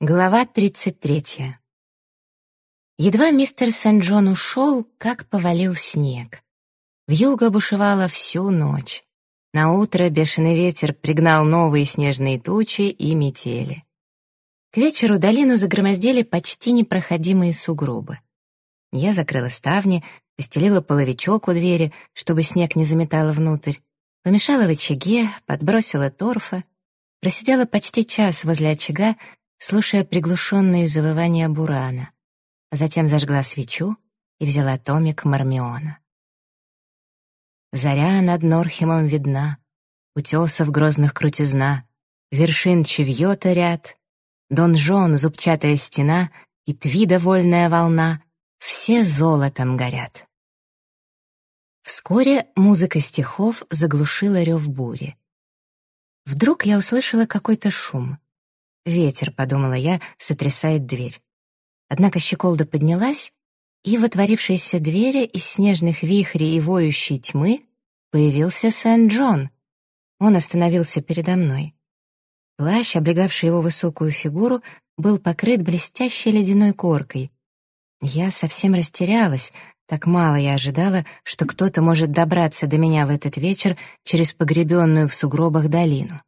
Глава 33. Едва мистер Сент-Джон ушел, как повалил снег. Вьюга бушевала всю ночь. На утро бешеный ветер пригнал новые снежные тучи и метели. К вечеру долину загромоздили почти непроходимые сугробы. Я закрыла ставни, постелила половичок у двери, чтобы снег не заметало внутрь, помешала в очаге, подбросила торфа, просидела почти час возле очага, слушая приглушенные завывания бурана, а затем зажгла свечу и взяла томик Мармиона. Заря над Норхемом видна, утесов грозных крутизна, вершин чевьёта ряд, донжон, зубчатая стена и твида вольная волна — все золотом горят. Вскоре музыка стихов заглушила рев бури. Вдруг я услышала какой-то шум. «Ветер», — подумала я, сотрясает дверь. Однако щеколда поднялась, и в отворившейся двери из снежных вихрей и воющей тьмы появился Сент-Джон. Он остановился передо мной. Плащ, облегавший его высокую фигуру, был покрыт блестящей ледяной коркой. Я совсем растерялась, так мало я ожидала, что кто-то может добраться до меня в этот вечер через погребенную в сугробах долину.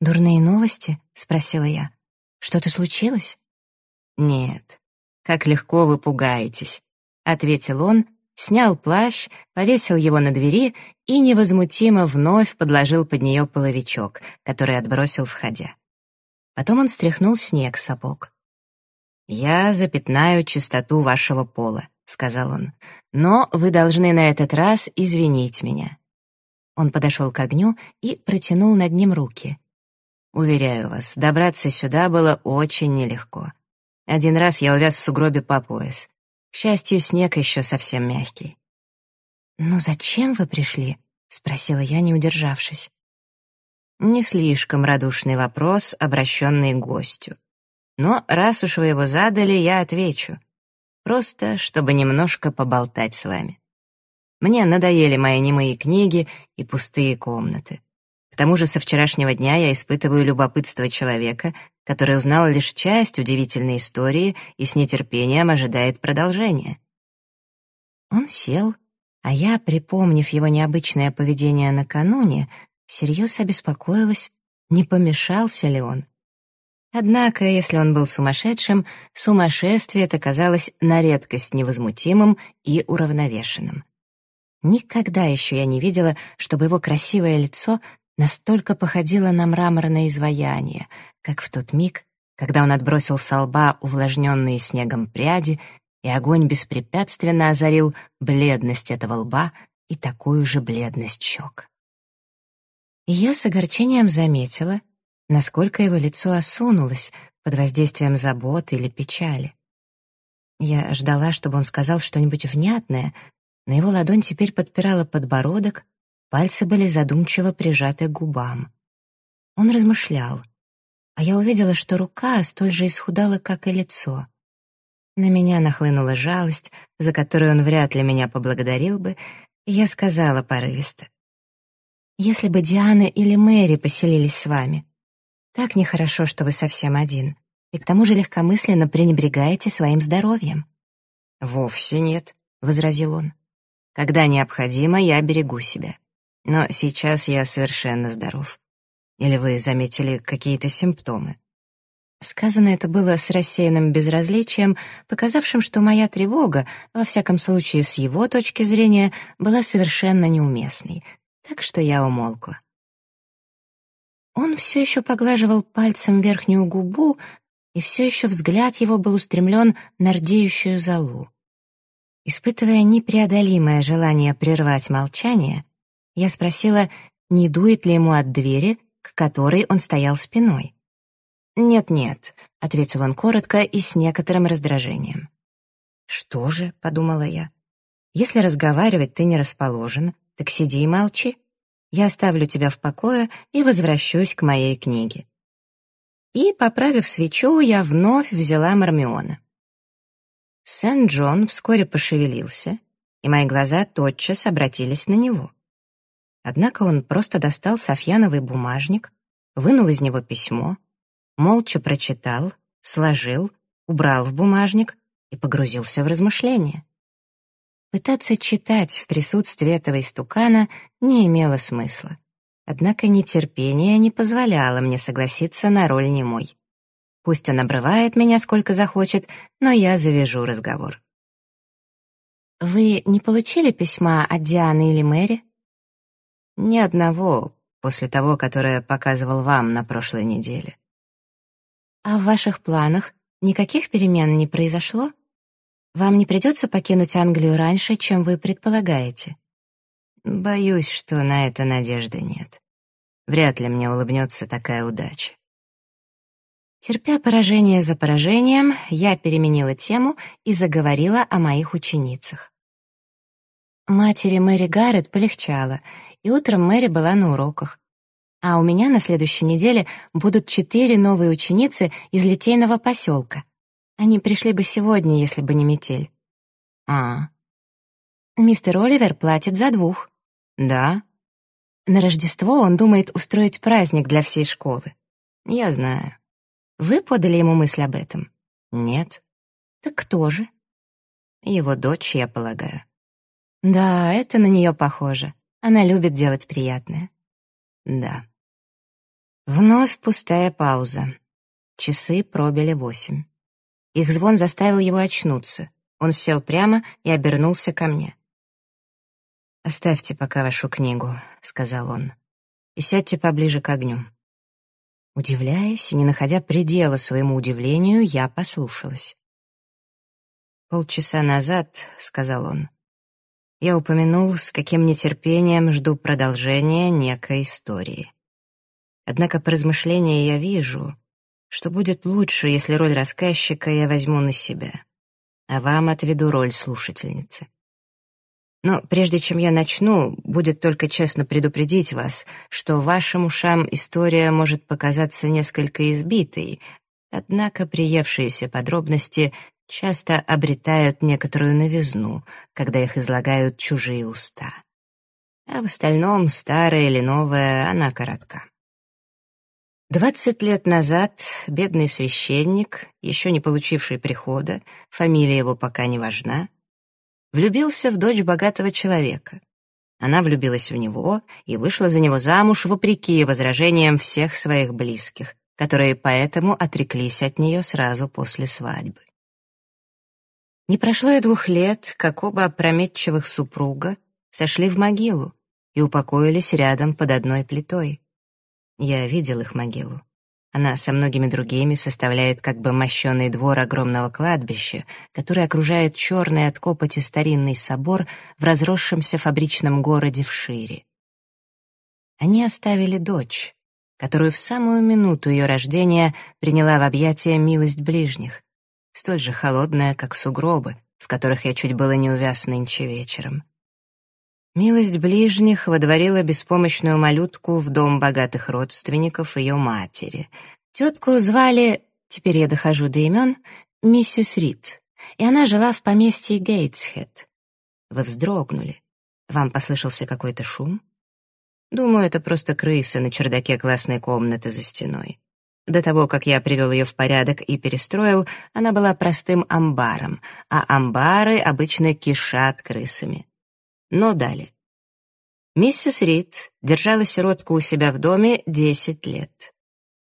«Дурные новости?» — спросила я. «Что-то случилось?» «Нет. Как легко вы пугаетесь», — ответил он, снял плащ, повесил его на двери и невозмутимо вновь подложил под нее половичок, который отбросил входя. Потом он стряхнул снег с сапог. «Я запятнаю чистоту вашего пола», — сказал он, «но вы должны на этот раз извинить меня». Он подошел к огню и протянул над ним руки. Уверяю вас, добраться сюда было очень нелегко. Один раз я увяз в сугробе по пояс. К счастью, снег еще совсем мягкий. «Ну зачем вы пришли?» — спросила я, не удержавшись. Не слишком радушный вопрос, обращенный к гостю. Но раз уж вы его задали, я отвечу. Просто, чтобы немножко поболтать с вами. Мне надоели мои немые книги и пустые комнаты. Тому же со вчерашнего дня я испытываю любопытство человека, который узнал лишь часть удивительной истории и с нетерпением ожидает продолжения. Он сел, а я, припомнив его необычное поведение накануне, всерьез обеспокоилась, не помешался ли он. Однако, если он был сумасшедшим, сумасшествие это казалось на редкость невозмутимым и уравновешенным. Никогда еще я не видела, чтобы его красивое лицо настолько походила на мраморное изваяние, как в тот миг, когда он отбросил со лба увлажненные снегом пряди, и огонь беспрепятственно озарил бледность этого лба и такую же бледность щек. И я с огорчением заметила, насколько его лицо осунулось под воздействием заботы или печали. Я ждала, чтобы он сказал что-нибудь внятное, но его ладонь теперь подпирала подбородок, Пальцы были задумчиво прижаты к губам. Он размышлял, а я увидела, что рука столь же исхудала, как и лицо. На меня нахлынула жалость, за которую он вряд ли меня поблагодарил бы, и я сказала порывисто. «Если бы Диана или Мэри поселились с вами, так нехорошо, что вы совсем один, и к тому же легкомысленно пренебрегаете своим здоровьем». «Вовсе нет», — возразил он. «Когда необходимо, я берегу себя. Но сейчас я совершенно здоров. Или вы заметили какие-то симптомы? Сказано это было с рассеянным безразличием, показавшим, что моя тревога, во всяком случае с его точки зрения, была совершенно неуместной, так что я умолкла. Он все еще поглаживал пальцем верхнюю губу, и все еще взгляд его был устремлен на рдеющую золу. Испытывая непреодолимое желание прервать молчание, я спросила, не дует ли ему от двери, к которой он стоял спиной. «Нет-нет», — ответил он коротко и с некоторым раздражением. «Что же?» — подумала я. «Если разговаривать ты не расположен, так сиди и молчи. Я оставлю тебя в покое и возвращусь к моей книге». И, поправив свечу, я вновь взяла Мармиона. Сент-Джон вскоре пошевелился, и мои глаза тотчас обратились на него. Однако он просто достал софьяновый бумажник, вынул из него письмо, молча прочитал, сложил, убрал в бумажник и погрузился в размышления. Пытаться читать в присутствии этого истукана не имело смысла. Однако нетерпение не позволяло мне согласиться на роль немой. Пусть он обрывает меня сколько захочет, но я завяжу разговор. «Вы не получили письма от Дианы или Мэри?» «Ни одного, после того, которое показывал вам на прошлой неделе». «А в ваших планах никаких перемен не произошло? Вам не придется покинуть Англию раньше, чем вы предполагаете?» «Боюсь, что на это надежды нет. Вряд ли мне улыбнется такая удача». Терпя поражение за поражением, я переменила тему и заговорила о моих ученицах. Матери Мэри Гаррет полегчало, и утром Мэри была на уроках. А у меня на следующей неделе будут четыре новые ученицы из литейного поселка. Они пришли бы сегодня, если бы не метель. А. Мистер Оливер платит за двух. Да. На Рождество он думает устроить праздник для всей школы. Я знаю. Вы подали ему мысль об этом? Нет. Так кто же? Его дочь, я полагаю. Да, это на нее похоже. Она любит делать приятное. Да. Вновь пустая пауза. Часы пробили восемь. Их звон заставил его очнуться. Он сел прямо и обернулся ко мне. «Оставьте пока вашу книгу», — сказал он, — «и сядьте поближе к огню». Удивляясь и не находя предела своему удивлению, я послушалась. «Полчаса назад», — сказал он, — «я упомянул, с каким нетерпением жду продолжения некой истории. Однако по размышлению я вижу, что будет лучше, если роль рассказчика я возьму на себя, а вам отведу роль слушательницы. Но прежде чем я начну, будет только честно предупредить вас, что вашим ушам история может показаться несколько избитой, однако приевшиеся подробности часто обретают некоторую новизну, когда их излагают чужие уста. А в остальном, старая или новая, она коротка. Двадцать лет назад бедный священник, еще не получивший прихода, фамилия его пока не важна, влюбился в дочь богатого человека. Она влюбилась в него и вышла за него замуж вопреки возражениям всех своих близких, которые поэтому отреклись от нее сразу после свадьбы. Не прошло и двух лет, как оба опрометчивых супруга сошли в могилу и упокоились рядом под одной плитой. Я видел их могилу. Она со многими другими составляет как бы мощеный двор огромного кладбища, который окружает черный от копоти старинный собор в разросшемся фабричном городе в Шире. Они оставили дочь, которую в самую минуту ее рождения приняла в объятия милость ближних, столь же холодная, как сугробы, в которых я чуть было не увяз нынче вечером. Милость ближних водворила беспомощную малютку в дом богатых родственников ее матери. Тетку звали, теперь я дохожу до имен, миссис Рид, и она жила в поместье Гейтсхед. Вы вздрогнули. Вам послышался какой-то шум? Думаю, это просто крысы на чердаке классной комнаты за стеной. До того, как я привел ее в порядок и перестроил, она была простым амбаром, а амбары обычно кишат крысами но дали. Миссис Рид держала сиротку у себя в доме десять лет.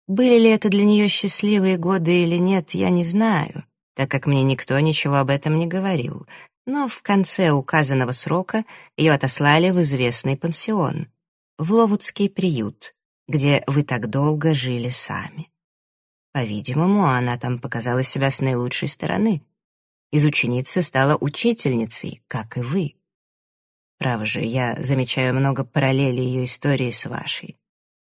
Были ли это для нее счастливые годы или нет, я не знаю, так как мне никто ничего об этом не говорил, но в конце указанного срока ее отослали в известный пансион, в Ловудский приют, где вы так долго жили сами. По-видимому, она там показала себя с наилучшей стороны. Из ученицы стала учительницей, как и вы. Право же, я замечаю много параллелей ее истории с вашей.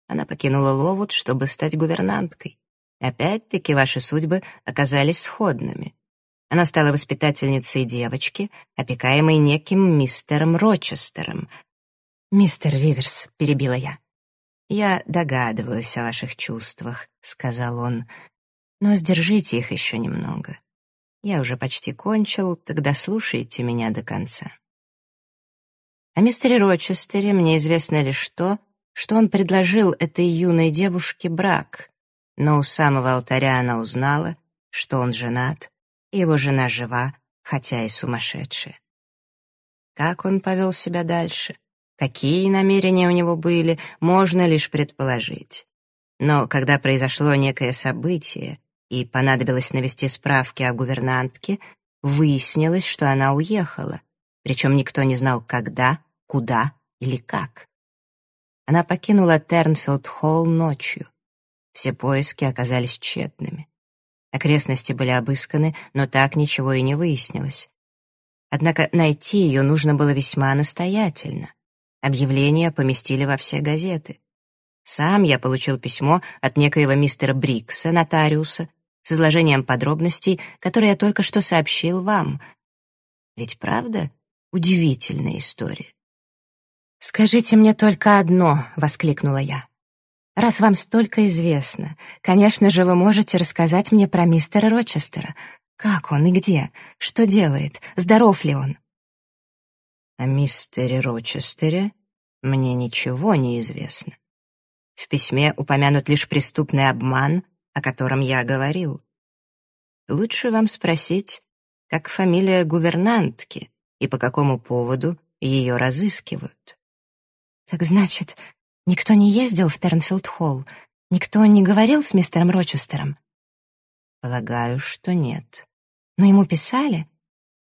Она покинула Ловуд, чтобы стать гувернанткой. Опять-таки ваши судьбы оказались сходными. Она стала воспитательницей девочки, опекаемой неким мистером Рочестером. «Мистер Риверс», — перебила я. «Я догадываюсь о ваших чувствах», — сказал он, «но сдержите их еще немного. Я уже почти кончил, тогда слушайте меня до конца». О мистере Рочестере мне известно лишь то, что он предложил этой юной девушке брак, но у самого алтаря она узнала, что он женат, и его жена жива, хотя и сумасшедшая. Как он повел себя дальше, какие намерения у него были, можно лишь предположить. Но когда произошло некое событие и понадобилось навести справки о гувернантке, выяснилось, что она уехала, причем никто не знал, когда, куда или как. Она покинула Тернфилд-Холл ночью. Все поиски оказались тщетными. Окрестности были обысканы, но так ничего и не выяснилось. Однако найти ее нужно было весьма настоятельно. Объявление поместили во все газеты. Сам я получил письмо от некоего мистера Брикса, нотариуса, с изложением подробностей, которые я только что сообщил вам. Ведь правда удивительная история? «Скажите мне только одно», — воскликнула я. Раз вам столько известно, конечно же, вы можете рассказать мне про мистера Рочестера. Как он и где? Что делает? Здоров ли он?» О мистере Рочестере мне ничего не известно. В письме упомянут лишь преступный обман, о котором я говорил. Лучше вам спросить, как фамилия гувернантки и по какому поводу ее разыскивают. «Так значит, Никто не ездил в Тернфилд-Холл? Никто не говорил с мистером Рочестером? Полагаю, что нет. Но ему писали?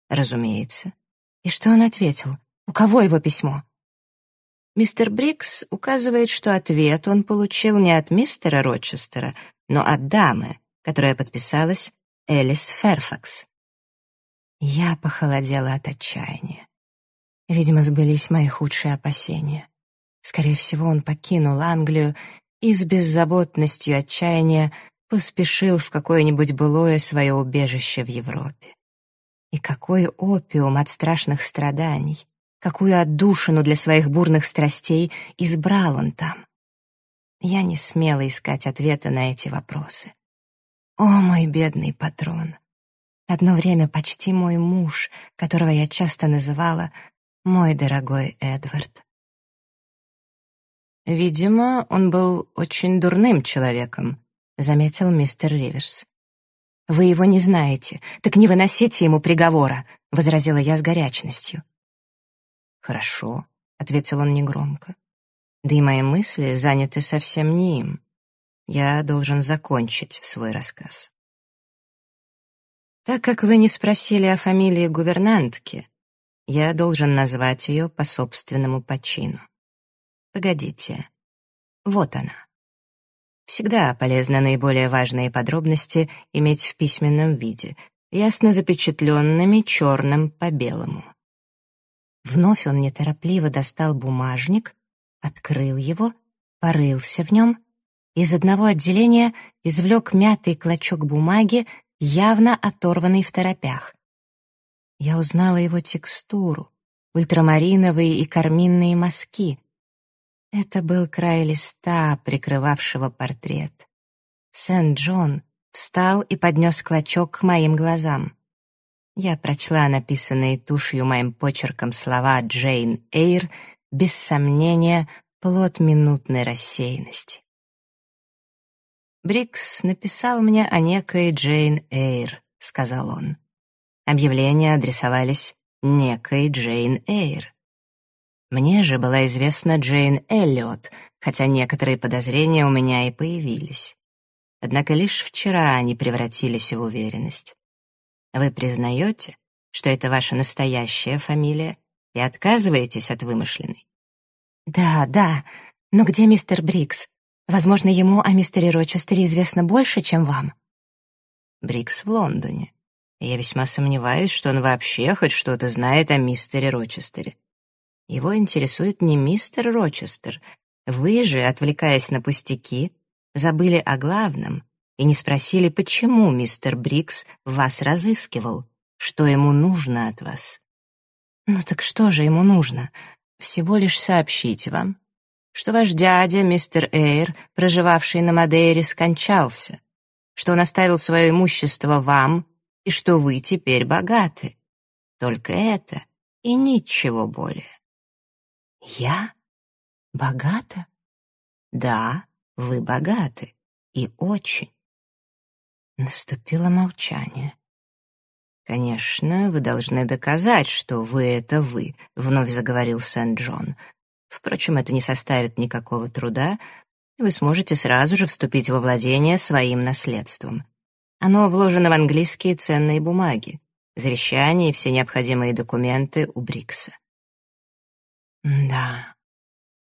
Разумеется. И что он ответил? У кого его письмо? Мистер Брикс указывает, что ответ он получил не от мистера Рочестера, но от дамы, которая подписалась Элис Ферфакс. Я похолодела от отчаяния. Видимо, сбылись мои худшие опасения. Скорее всего, он покинул Англию и с беззаботностью отчаяния поспешил в какое-нибудь былое свое убежище в Европе. И какой опиум от страшных страданий, какую отдушину для своих бурных страстей избрал он там. Я не смела искать ответа на эти вопросы. О, мой бедный патрон! Одно время почти мой муж, которого я часто называла «мой дорогой Эдвард». «Видимо, он был очень дурным человеком», — заметил мистер Риверс. «Вы его не знаете, так не выносите ему приговора», — возразила я с горячностью. «Хорошо», — ответил он негромко. «Да и мои мысли заняты совсем не им. Я должен закончить свой рассказ». Так как вы не спросили о фамилии гувернантки, я должен назвать ее по собственному почину. Погодите. Вот она. Всегда полезно наиболее важные подробности иметь в письменном виде, ясно запечатленными черным по белому. Вновь он неторопливо достал бумажник, открыл его, порылся в нем, из одного отделения извлек мятый клочок бумаги, явно оторванный в торопях. Я узнала его текстуру, ультрамариновые и карминные мазки, это был край листа, прикрывавшего портрет. Сент-Джон встал и поднес клочок к моим глазам. Я прочла написанные тушью моим почерком слова Джейн Эйр, без сомнения, плод минутной рассеянности. «Брикс написал мне о некой Джейн Эйр», — сказал он. Объявления адресовались некой Джейн Эйр. Мне же была известна Джейн Эллиот, хотя некоторые подозрения у меня и появились. Однако лишь вчера они превратились в уверенность. Вы признаете, что это ваша настоящая фамилия, и отказываетесь от вымышленной? Да, да, но где мистер Брикс? Возможно, ему о мистере Рочестере известно больше, чем вам. Брикс в Лондоне. я весьма сомневаюсь, что он вообще хоть что-то знает о мистере Рочестере. Его интересует не мистер Рочестер. Вы же, отвлекаясь на пустяки, забыли о главном и не спросили, почему мистер Брикс вас разыскивал, что ему нужно от вас. Ну так что же ему нужно? Всего лишь сообщить вам, что ваш дядя, мистер Эйр, проживавший на Мадейре, скончался, что он оставил свое имущество вам и что вы теперь богаты. Только это и ничего более. «Я? Богата?» «Да, вы богаты. и очень. Наступило молчание. «Конечно, вы должны доказать, что вы — это вы», — вновь заговорил Сент-Джон. «Впрочем, это не составит никакого труда, вы сможете сразу же вступить во владение своим наследством. Оно вложено в английские ценные бумаги, завещание и все необходимые документы у Брикса». «Да,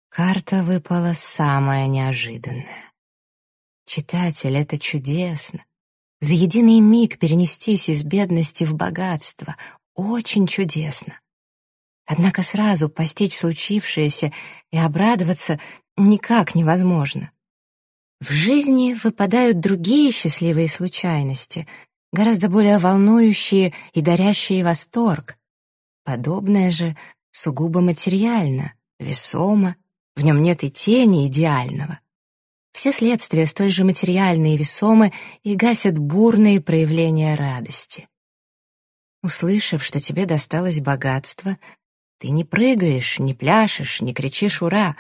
карта выпала самая неожиданная. Читатель, это чудесно за единый миг перенестись из бедности в богатство. Очень чудесно. Однако сразу постичь случившееся и обрадоваться никак невозможно. В жизни выпадают другие счастливые случайности, гораздо более волнующие и дарящие восторг. Подобное же сугубо материально, весомо, в нем нет и тени идеального. Все следствия столь же материальны и весомы и гасят бурные проявления радости. Услышав, что тебе досталось богатство, ты не прыгаешь, не пляшешь, не кричишь «Ура!»,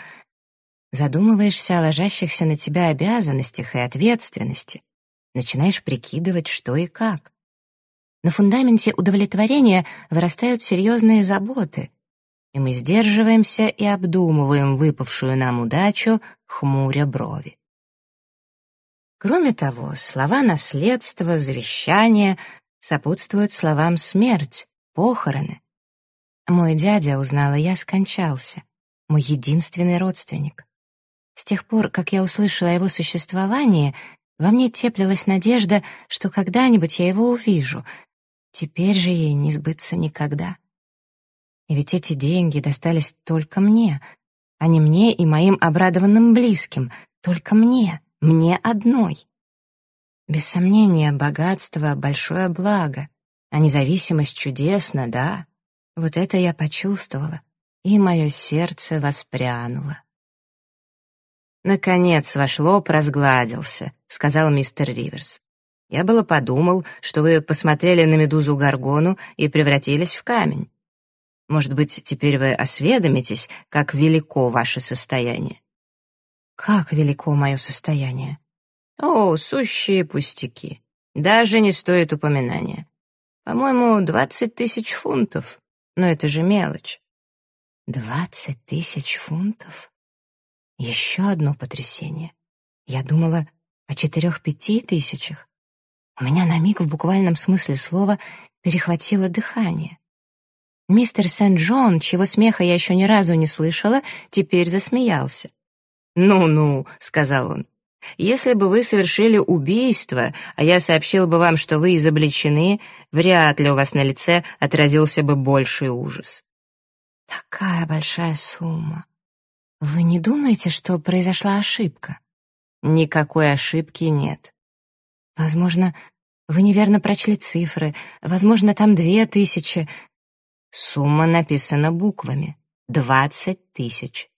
задумываешься о ложащихся на тебя обязанностях и ответственности, начинаешь прикидывать, что и как. На фундаменте удовлетворения вырастают серьезные заботы, и мы сдерживаемся и обдумываем выпавшую нам удачу, хмуря брови. Кроме того, слова наследство, завещание сопутствуют словам смерть, похороны. Мой дядя, узнала я, скончался, мой единственный родственник. С тех пор, как я услышала его существовании, во мне теплилась надежда, что когда-нибудь я его увижу. Теперь же ей не сбыться никогда. И ведь эти деньги достались только мне, а не мне и моим обрадованным близким, только мне мне одной. Без сомнения, богатство — большое благо, а независимость чудесна, да. Вот это я почувствовала, и мое сердце воспрянуло. «Наконец ваш лоб разгладился», — сказал мистер Риверс. «Я было подумал, что вы посмотрели на медузу Гаргону и превратились в камень. Может быть, теперь вы осведомитесь, как велико ваше состояние?» Как велико мое состояние. О, сущие пустяки. Даже не стоит упоминания. По-моему, двадцать тысяч фунтов. Но это же мелочь. Двадцать тысяч фунтов? Еще одно потрясение. Я думала о четырех-пяти тысячах. У меня на миг в буквальном смысле слова перехватило дыхание. Мистер Сент-Джон, чего смеха я еще ни разу не слышала, теперь засмеялся. «Ну-ну», — сказал он, — «если бы вы совершили убийство, а я сообщил бы вам, что вы изобличены, вряд ли у вас на лице отразился бы больший ужас». «Такая большая сумма. Вы не думаете, что произошла ошибка?» «Никакой ошибки нет». «Возможно, вы неверно прочли цифры. Возможно, там две тысячи». Сумма написана буквами. Двадцать тысяч.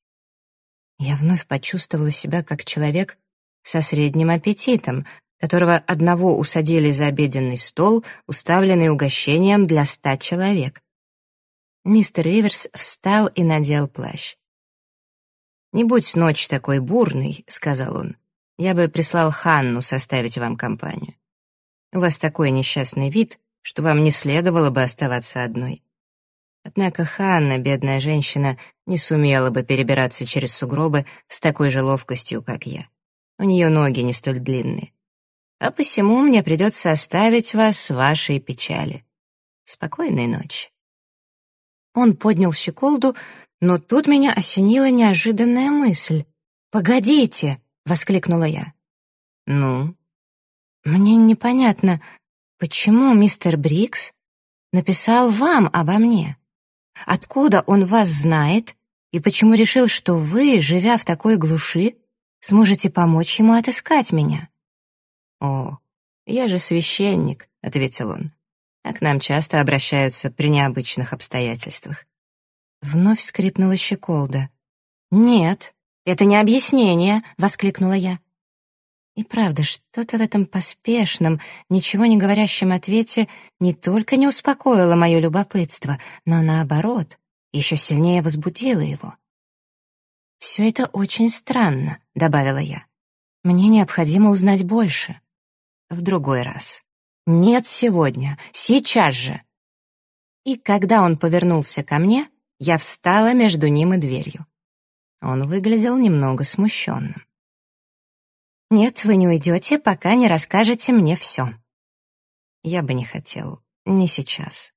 Я вновь почувствовала себя как человек со средним аппетитом, которого одного усадили за обеденный стол, уставленный угощением для ста человек. Мистер Риверс встал и надел плащ. «Не будь ночь такой бурной», — сказал он. «Я бы прислал Ханну составить вам компанию. У вас такой несчастный вид, что вам не следовало бы оставаться одной. Однако Ханна, бедная женщина, не сумела бы перебираться через сугробы с такой же ловкостью, как я. У нее ноги не столь длинные. А посему мне придется оставить вас в вашей печали. Спокойной ночи. Он поднял щеколду, но тут меня осенила неожиданная мысль. «Погодите!» — воскликнула я. «Ну?» «Мне непонятно, почему мистер Брикс написал вам обо мне?» Откуда он вас знает и почему решил, что вы, живя в такой глуши, сможете помочь ему отыскать меня?» «О, я же священник», — ответил он, «а к нам часто обращаются при необычных обстоятельствах». Вновь скрипнула щеколда. «Нет, это не объяснение», — воскликнула я. И правда, что-то в этом поспешном, ничего не говорящем ответе не только не успокоило мое любопытство, но наоборот, еще сильнее возбудило его. «Все это очень странно», — добавила я. Мне необходимо узнать больше. В другой раз. Нет сегодня, сейчас же. И когда он повернулся ко мне, я встала между ним и дверью. Он выглядел немного смущенным. «Нет, вы не уйдете, пока не расскажете мне все». Я бы не хотел, не сейчас.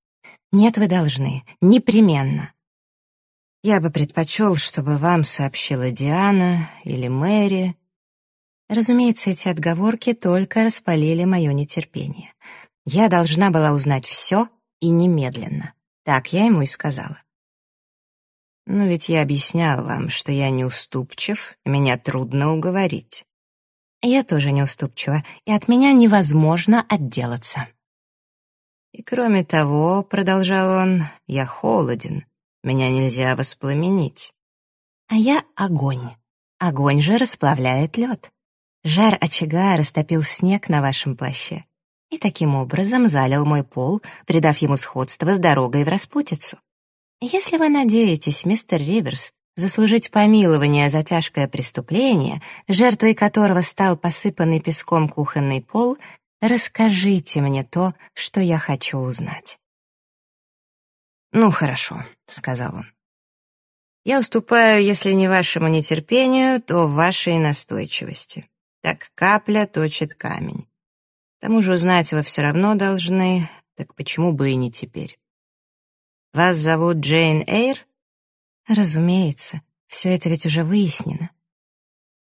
Нет, вы должны, непременно. Я бы предпочел, чтобы вам сообщила Диана или Мэри. Разумеется, эти отговорки только распалили мое нетерпение. Я должна была узнать все и немедленно. Так я ему и сказала. Но ведь я объяснял вам, что я неуступчив, меня трудно уговорить. Я тоже неуступчива, и от меня невозможно отделаться. И кроме того, продолжал он, я холоден, меня нельзя воспламенить. А я огонь. Огонь же расплавляет лед. Жар очага растопил снег на вашем плаще и таким образом залил мой пол, придав ему сходство с дорогой в распутицу. Если вы надеетесь, мистер Риверс, заслужить помилование за тяжкое преступление, жертвой которого стал посыпанный песком кухонный пол, расскажите мне то, что я хочу узнать. «Ну, хорошо», — сказал он. «Я уступаю, если не вашему нетерпению, то вашей настойчивости. Так капля точит камень. К тому же узнать вы все равно должны, так почему бы и не теперь? Вас зовут Джейн Эйр? Разумеется, все это ведь уже выяснено.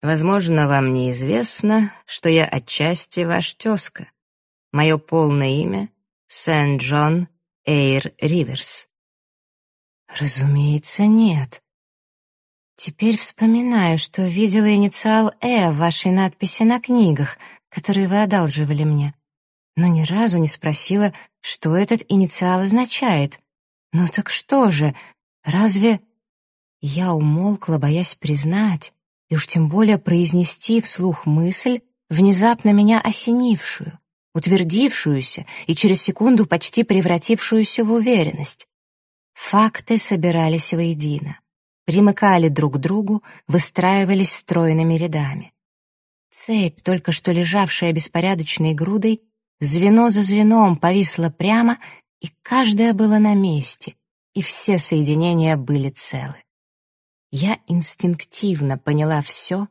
Возможно, вам неизвестно, что я отчасти ваш тезка. Мое полное имя — Сент-Джон Эйр Риверс. Разумеется, нет. Теперь вспоминаю, что видела инициал «Э» в вашей надписи на книгах, которые вы одалживали мне, но ни разу не спросила, что этот инициал означает. Ну так что же, разве... Я умолкла, боясь признать, и уж тем более произнести вслух мысль, внезапно меня осенившую утвердившуюся и через секунду почти превратившуюся в уверенность. Факты собирались воедино, примыкали друг к другу, выстраивались стройными рядами. Цепь, только что лежавшая беспорядочной грудой, звено за звеном повисла прямо, и каждое было на месте, и все соединения были целы. Я инстинктивно поняла все,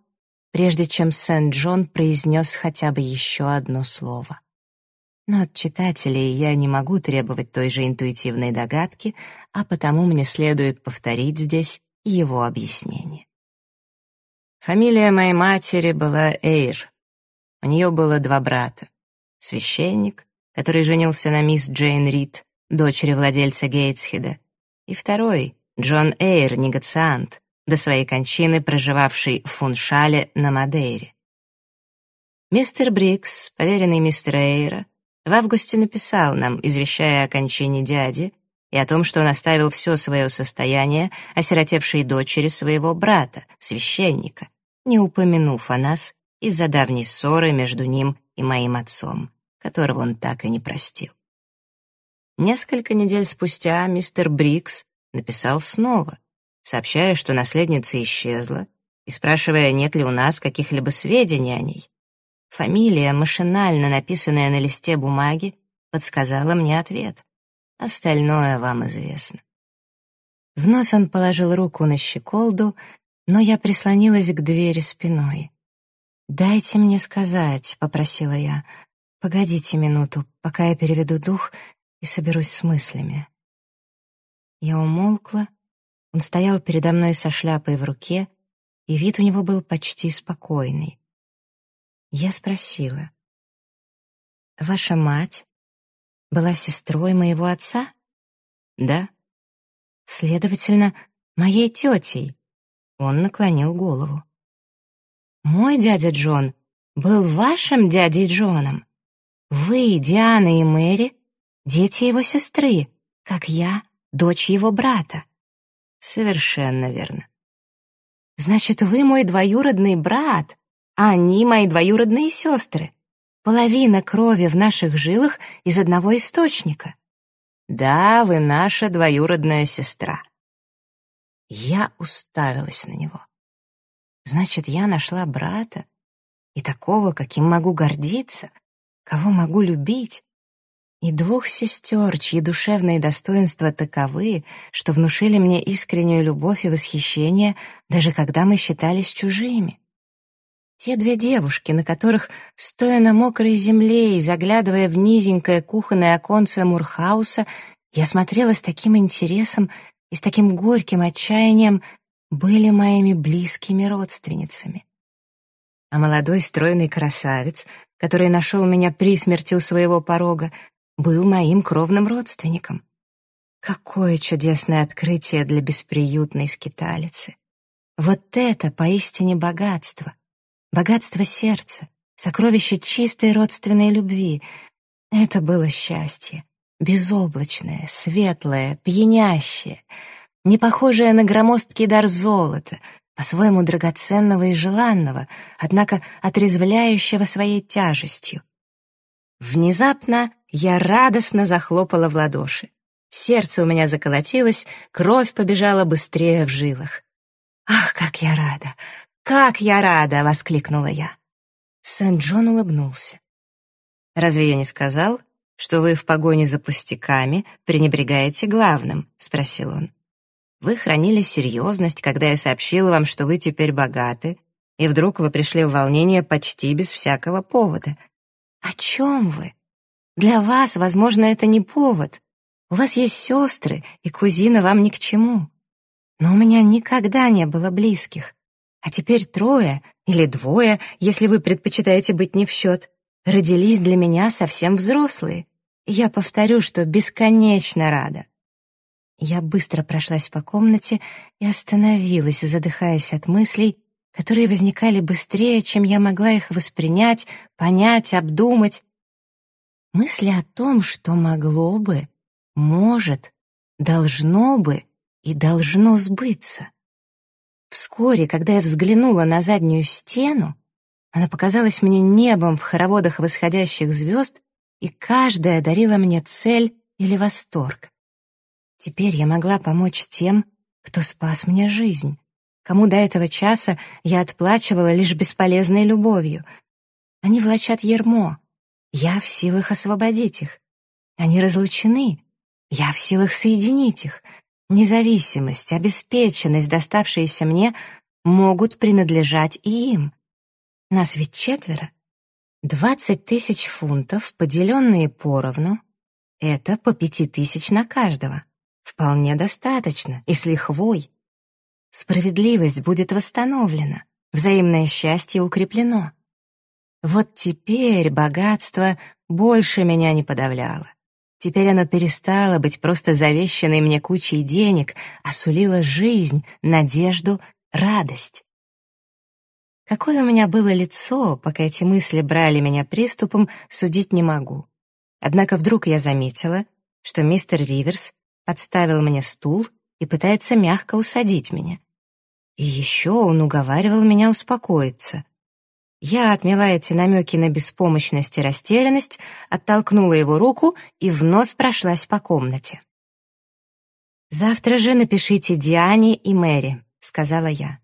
прежде чем Сент-Джон произнес хотя бы еще одно слово. Но от читателей я не могу требовать той же интуитивной догадки, а потому мне следует повторить здесь его объяснение. Фамилия моей матери была Эйр. У нее было два брата. Священник, который женился на мисс Джейн Рид, дочери владельца Гейтсхеда, и второй, Джон Эйр, негациант, до своей кончины проживавший в Фуншале на Мадейре. Мистер Брикс, поверенный мистера Эйра, в августе написал нам, извещая о кончине дяди и о том, что он оставил все свое состояние осиротевшей дочери своего брата, священника, не упомянув о нас из-за давней ссоры между ним и моим отцом, которого он так и не простил. Несколько недель спустя мистер Брикс написал снова, сообщая, что наследница исчезла, и спрашивая, нет ли у нас каких-либо сведений о ней. Фамилия, машинально написанная на листе бумаги, подсказала мне ответ. Остальное вам известно. Вновь он положил руку на щеколду, но я прислонилась к двери спиной. «Дайте мне сказать», — попросила я. «Погодите минуту, пока я переведу дух и соберусь с мыслями». Я умолкла. Он стоял передо мной со шляпой в руке, и вид у него был почти спокойный. Я спросила. «Ваша мать была сестрой моего отца?» «Да». «Следовательно, моей тетей». Он наклонил голову. «Мой дядя Джон был вашим дядей Джоном. Вы, Диана и Мэри, дети его сестры, как я, дочь его брата». «Совершенно верно». «Значит, вы мой двоюродный брат», а они мои двоюродные сестры. Половина крови в наших жилах из одного источника. Да, вы наша двоюродная сестра. Я уставилась на него. Значит, я нашла брата, и такого, каким могу гордиться, кого могу любить, и двух сестер, чьи душевные достоинства таковы, что внушили мне искреннюю любовь и восхищение, даже когда мы считались чужими. Те две девушки, на которых, стоя на мокрой земле и заглядывая в низенькое кухонное оконце Мурхауса, я смотрела с таким интересом и с таким горьким отчаянием, были моими близкими родственницами. А молодой стройный красавец, который нашел меня при смерти у своего порога, был моим кровным родственником. Какое чудесное открытие для бесприютной скиталицы! Вот это поистине богатство! Богатство сердца, сокровище чистой родственной любви. Это было счастье, безоблачное, светлое, пьянящее, не похожее на громоздкий дар золота, по-своему драгоценного и желанного, однако отрезвляющего своей тяжестью. Внезапно я радостно захлопала в ладоши. Сердце у меня заколотилось, кровь побежала быстрее в жилах. «Ах, как я рада! Как я рада!» — воскликнула я. Сент-Джон улыбнулся. «Разве я не сказал, что вы в погоне за пустяками пренебрегаете главным?» — спросил он. «Вы хранили серьезность, когда я сообщила вам, что вы теперь богаты, и вдруг вы пришли в волнение почти без всякого повода. О чем вы? Для вас, возможно, это не повод. У вас есть сестры, и кузина вам ни к чему. Но у меня никогда не было близких. А теперь трое или двое, если вы предпочитаете быть не в счет, родились для меня совсем взрослые. Я повторю, что бесконечно рада. Я быстро прошлась по комнате и остановилась, задыхаясь от мыслей, которые возникали быстрее, чем я могла их воспринять, понять, обдумать. Мысли о том, что могло бы, может, должно бы и должно сбыться. Вскоре, когда я взглянула на заднюю стену, она показалась мне небом в хороводах восходящих звезд, и каждая дарила мне цель или восторг. Теперь я могла помочь тем, кто спас мне жизнь, кому до этого часа я отплачивала лишь бесполезной любовью. Они влачат ермо, я в силах освободить их. Они разлучены, я в силах соединить их. Независимость, обеспеченность, доставшиеся мне, могут принадлежать и им. Нас ведь четверо. Двадцать тысяч фунтов, поделенные поровну, это по пяти тысяч на каждого. Вполне достаточно, и с лихвой. Справедливость будет восстановлена, взаимное счастье укреплено. Вот теперь богатство больше меня не подавляло. Теперь оно перестало быть просто завещанной мне кучей денег, а сулило жизнь, надежду, радость. Какое у меня было лицо, пока эти мысли брали меня приступом, судить не могу. Однако вдруг я заметила, что мистер Риверс подставил мне стул и пытается мягко усадить меня. И еще он уговаривал меня успокоиться. Я отмела эти намеки на беспомощность и растерянность, оттолкнула его руку и вновь прошлась по комнате. «Завтра же напишите Диане и Мэри», — сказала я.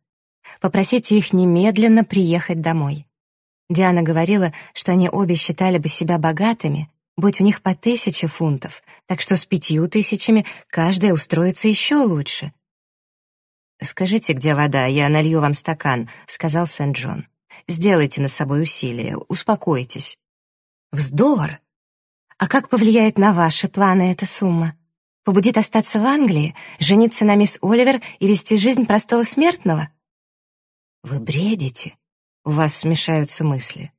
«Попросите их немедленно приехать домой». Диана говорила, что они обе считали бы себя богатыми, будь у них по тысяче фунтов, так что с пятью тысячами каждая устроится еще лучше. «Скажите, где вода, я налью вам стакан», — сказал Сент-Джон. Сделайте над собой усилие, успокойтесь. Вздор! А как повлияет на ваши планы эта сумма? Побудит остаться в Англии, жениться на мисс Оливер и вести жизнь простого смертного? Вы бредите. У вас смешаются мысли.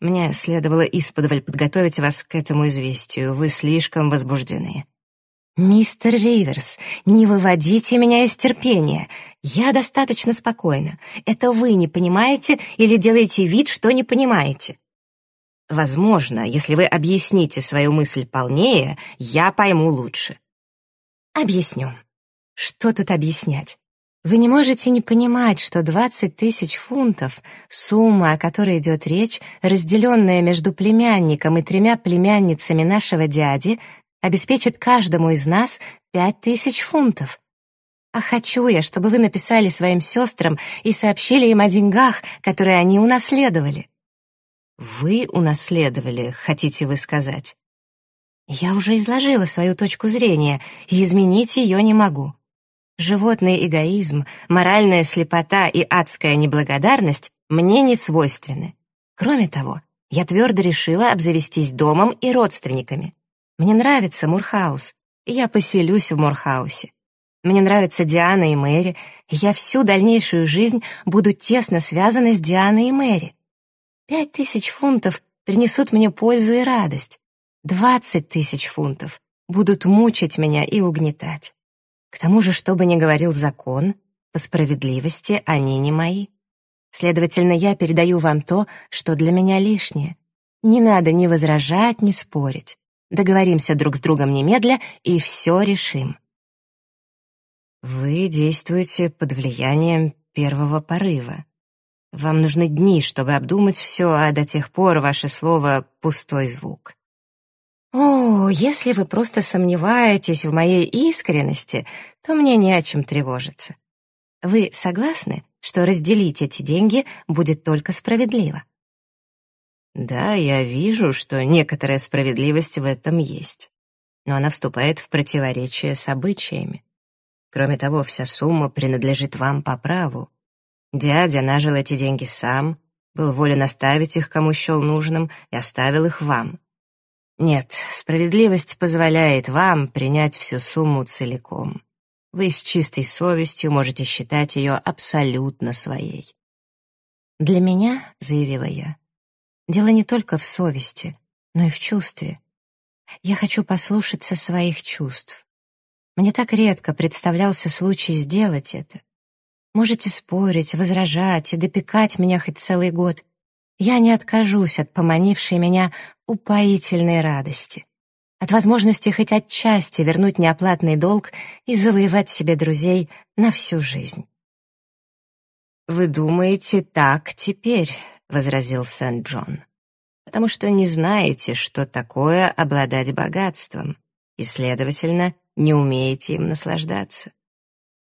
Мне следовало исподволь подготовить вас к этому известию. Вы слишком возбуждены. «Мистер Риверс, не выводите меня из терпения. Я достаточно спокойна. Это вы не понимаете или делаете вид, что не понимаете?» «Возможно, если вы объясните свою мысль полнее, я пойму лучше». «Объясню. Что тут объяснять? Вы не можете не понимать, что 20 тысяч фунтов, сумма, о которой идет речь, разделенная между племянником и тремя племянницами нашего дяди, обеспечит каждому из нас пять тысяч фунтов. А хочу я, чтобы вы написали своим сестрам и сообщили им о деньгах, которые они унаследовали. Вы унаследовали, хотите вы сказать? Я уже изложила свою точку зрения, и изменить ее не могу. Животный эгоизм, моральная слепота и адская неблагодарность мне не свойственны. Кроме того, я твердо решила обзавестись домом и родственниками. Мне нравится Мурхаус, и я поселюсь в Мурхаусе. Мне нравятся Диана и Мэри, и я всю дальнейшую жизнь буду тесно связана с Дианой и Мэри. Пять тысяч фунтов принесут мне пользу и радость. Двадцать тысяч фунтов будут мучить меня и угнетать. К тому же, что бы ни говорил закон, по справедливости они не мои. Следовательно, я передаю вам то, что для меня лишнее. Не надо ни возражать, ни спорить. Договоримся друг с другом немедля и все решим. Вы действуете под влиянием первого порыва. Вам нужны дни, чтобы обдумать все, а до тех пор ваше слово — пустой звук. О, если вы просто сомневаетесь в моей искренности, то мне не о чем тревожиться. Вы согласны, что разделить эти деньги будет только справедливо? Да, я вижу, что некоторая справедливость в этом есть. Но она вступает в противоречие с обычаями. Кроме того, вся сумма принадлежит вам по праву. Дядя нажил эти деньги сам, был волен оставить их, кому счел нужным, и оставил их вам. Нет, справедливость позволяет вам принять всю сумму целиком. Вы с чистой совестью можете считать ее абсолютно своей. «Для меня, — заявила я, — дело не только в совести, но и в чувстве. Я хочу послушаться своих чувств. Мне так редко представлялся случай сделать это. Можете спорить, возражать и допекать меня хоть целый год. Я не откажусь от поманившей меня упоительной радости, от возможности хоть отчасти вернуть неоплатный долг и завоевать себе друзей на всю жизнь. «Вы думаете так теперь», — возразил Сент-Джон, «потому что не знаете, что такое обладать богатством, и, следовательно, не умеете им наслаждаться.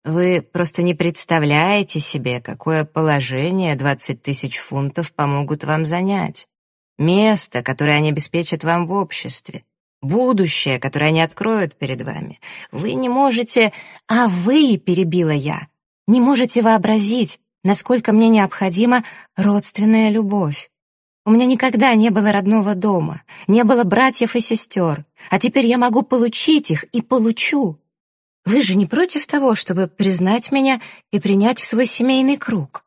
Вы просто не представляете себе, какое положение 20 тысяч фунтов помогут вам занять. Место, которое они обеспечат вам в обществе. Будущее, которое они откроют перед вами. Вы не можете... А вы, перебила я, не можете вообразить, насколько мне необходима родственная любовь. У меня никогда не было родного дома, не было братьев и сестер, а теперь я могу получить их и получу. Вы же не против того, чтобы признать меня и принять в свой семейный круг?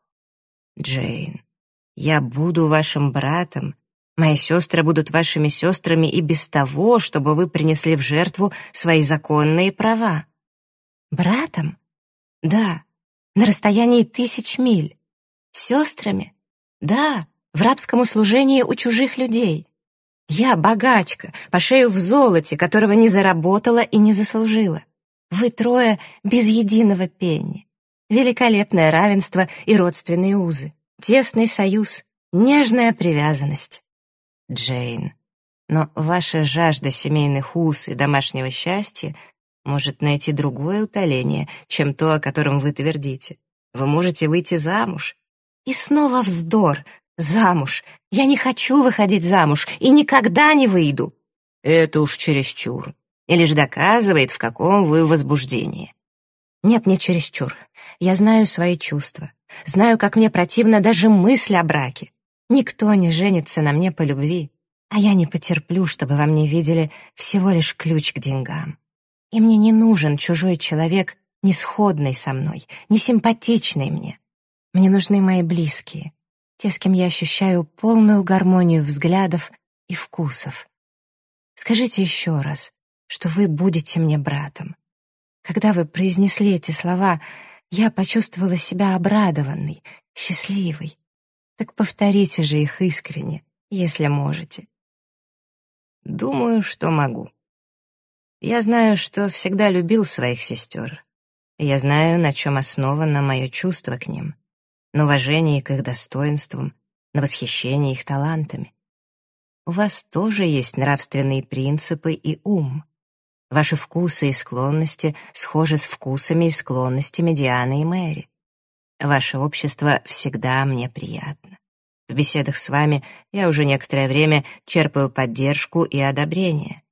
Джейн, я буду вашим братом, мои сестры будут вашими сестрами и без того, чтобы вы принесли в жертву свои законные права. Братом? Да, на расстоянии тысяч миль. Сестрами? Да, в рабском услужении у чужих людей. Я богачка, по шею в золоте, которого не заработала и не заслужила. Вы трое без единого пенни. Великолепное равенство и родственные узы. Тесный союз, нежная привязанность. Джейн, но ваша жажда семейных уз и домашнего счастья может найти другое утоление, чем то, о котором вы твердите. Вы можете выйти замуж. И снова вздор, Замуж. Я не хочу выходить замуж и никогда не выйду. Это уж чересчур. И лишь доказывает, в каком вы возбуждении. Нет, не чересчур. Я знаю свои чувства. Знаю, как мне противна даже мысль о браке. Никто не женится на мне по любви, а я не потерплю, чтобы во мне видели всего лишь ключ к деньгам. И мне не нужен чужой человек, не сходный со мной, не симпатичный мне. Мне нужны мои близкие, те, с кем я ощущаю полную гармонию взглядов и вкусов. Скажите еще раз, что вы будете мне братом. Когда вы произнесли эти слова, я почувствовала себя обрадованной, счастливой. Так повторите же их искренне, если можете. Думаю, что могу. Я знаю, что всегда любил своих сестер. Я знаю, на чем основано мое чувство к ним на уважение к их достоинствам, на восхищение их талантами. У вас тоже есть нравственные принципы и ум. Ваши вкусы и склонности схожи с вкусами и склонностями Дианы и Мэри. Ваше общество всегда мне приятно. В беседах с вами я уже некоторое время черпаю поддержку и одобрение.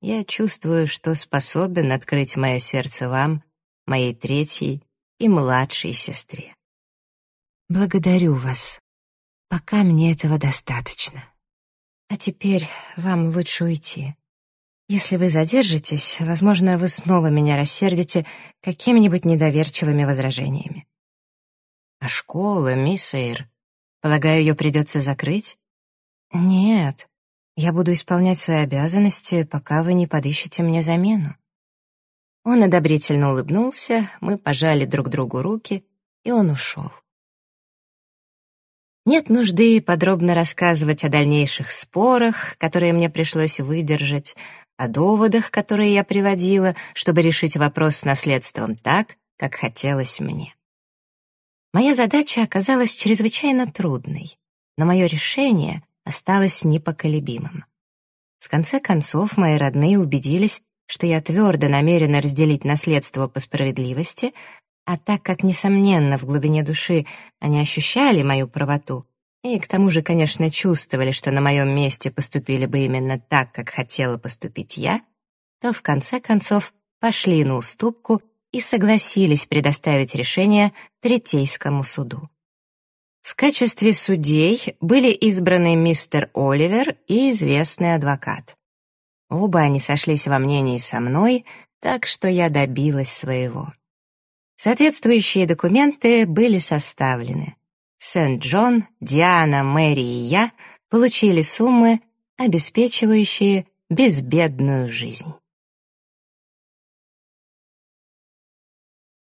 Я чувствую, что способен открыть мое сердце вам, моей третьей и младшей сестре. Благодарю вас. Пока мне этого достаточно. А теперь вам лучше уйти. Если вы задержитесь, возможно, вы снова меня рассердите какими-нибудь недоверчивыми возражениями. А школа, мисс Эйр, полагаю, ее придется закрыть? Нет, я буду исполнять свои обязанности, пока вы не подыщете мне замену. Он одобрительно улыбнулся, мы пожали друг другу руки, и он ушел. Нет нужды подробно рассказывать о дальнейших спорах, которые мне пришлось выдержать, о доводах, которые я приводила, чтобы решить вопрос с наследством так, как хотелось мне. Моя задача оказалась чрезвычайно трудной, но мое решение осталось непоколебимым. В конце концов, мои родные убедились, что я твердо намерена разделить наследство по справедливости, а так как, несомненно, в глубине души они ощущали мою правоту, и к тому же, конечно, чувствовали, что на моем месте поступили бы именно так, как хотела поступить я, то в конце концов пошли на уступку и согласились предоставить решение Третейскому суду. В качестве судей были избраны мистер Оливер и известный адвокат. Оба они сошлись во мнении со мной, так что я добилась своего. Соответствующие документы были составлены. Сент-Джон, Диана, Мэри и я получили суммы, обеспечивающие безбедную жизнь.